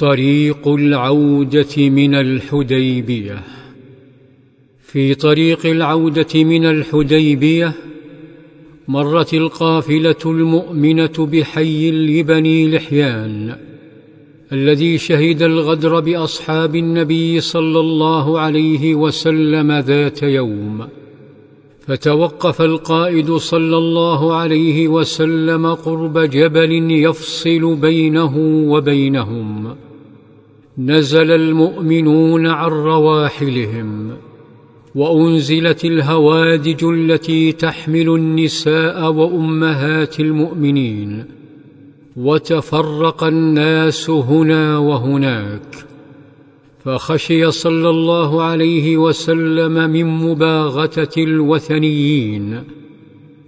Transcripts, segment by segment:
طريق العودة من الحديبية. في طريق العودة من الحديبية مرت القافلة المؤمنة بحي لبني لحيان الذي شهد الغدر بأصحاب النبي صلى الله عليه وسلم ذات يوم. فتوقف القائد صلى الله عليه وسلم قرب جبل يفصل بينه وبينهم. نزل المؤمنون عن رواحلهم وأنزلت الهوادج التي تحمل النساء وأمهات المؤمنين وتفرق الناس هنا وهناك. فخشي صلى الله عليه وسلم من مباغتة الوثنيين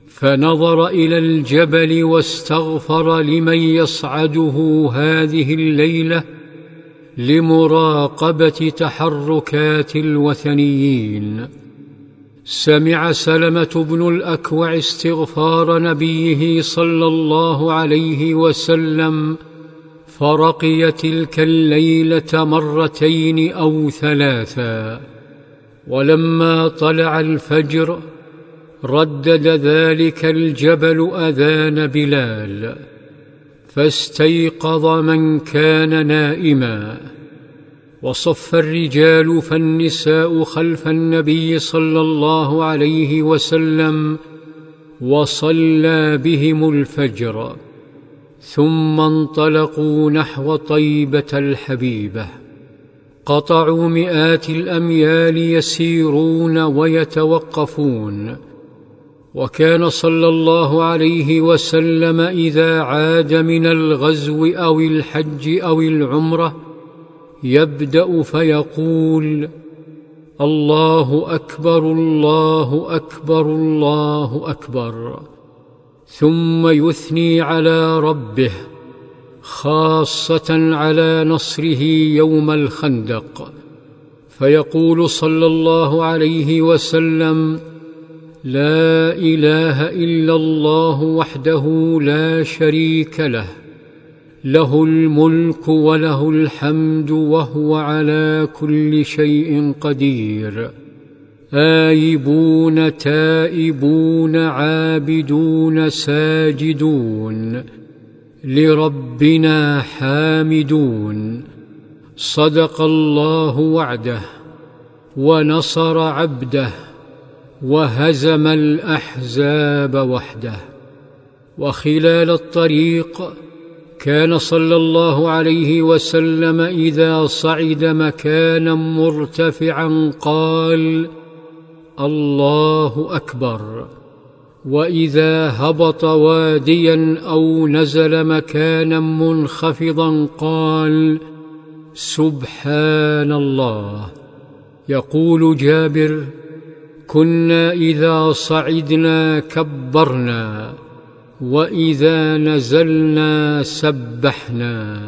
فنظر إلى الجبل واستغفر لمن يصعده هذه الليلة لمراقبة تحركات الوثنيين. سمع سلمة بن الأكوع استغفار نبيه صلى الله عليه وسلم فرقي تلك الليلة مرتين أو ثلاثا. ولما طلع الفجر ردد ذلك الجبل أذان بلال. فاستيقظ من كان نائما. وصف الرجال فالنساء خلف النبي صلى الله عليه وسلم وصلى بهم الفجر ثم انطلقوا نحو طيبة الحبيبة. قطعوا مئات الأميال يسيرون ويتوقفون. وكان صلى الله عليه وسلم إذا عاد من الغزو أو الحج أو العمرة يبدأ فيقول الله أكبر الله أكبر الله أكبر ثم يثني على ربه خاصة على نصره يوم الخندق فيقول صلى الله عليه وسلم لا إله إلا الله وحده لا شريك له. له الملك وله الحمد وهو على كل شيء قدير. آيبون تائبون عابدون ساجدون. لربنا حامدون. صدق الله وعده ونصر عبده. وهزم الأحزاب وحده. وخلال الطريق كان صلى الله عليه وسلم إذا صعد مكانا مرتفعا قال الله أكبر. وإذا هبط واديا أو نزل مكانا منخفضا قال سبحان الله. يقول جابر كنا إذا صعدنا كبرنا وإذا نزلنا سبحنا.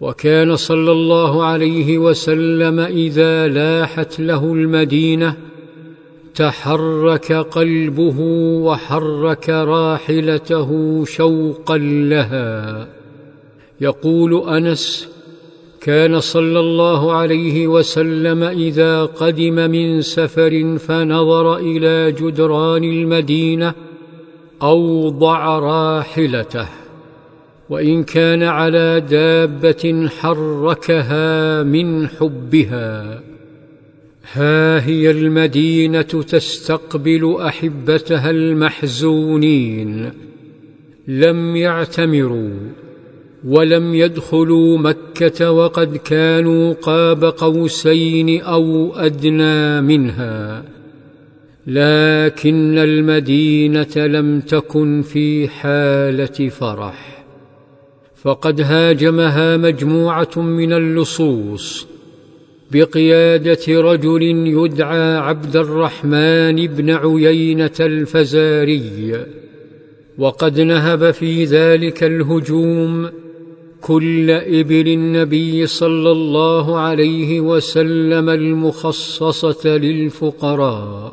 وكان صلى الله عليه وسلم إذا لاحت له المدينة تحرك قلبه وحرك راحلته شوقا لها. يقول أنس كان صلى الله عليه وسلم إذا قدم من سفر فنظر إلى جدران المدينة أوضع راحلته وإن كان على دابة حركها من حبها. ها هي المدينة تستقبل أحبتها المحزونين. لم يعتمروا. ولم يدخلوا مكة وقد كانوا قاب قوسين أو أدنى منها. لكن المدينة لم تكن في حالة فرح. فقد هاجمها مجموعة من اللصوص بقيادة رجل يدعى عبد الرحمن بن عيينة الفزاري. وقد نهب في ذلك الهجوم كل إبل النبي صلى الله عليه وسلم المخصصة للفقراء.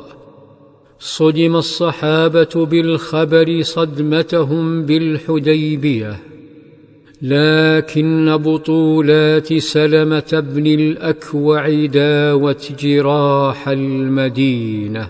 صدم الصحابة بالخبر صدمتهم بالحديبية. لكن بطولات سلمة بن الأكوع داوت جراح المدينة.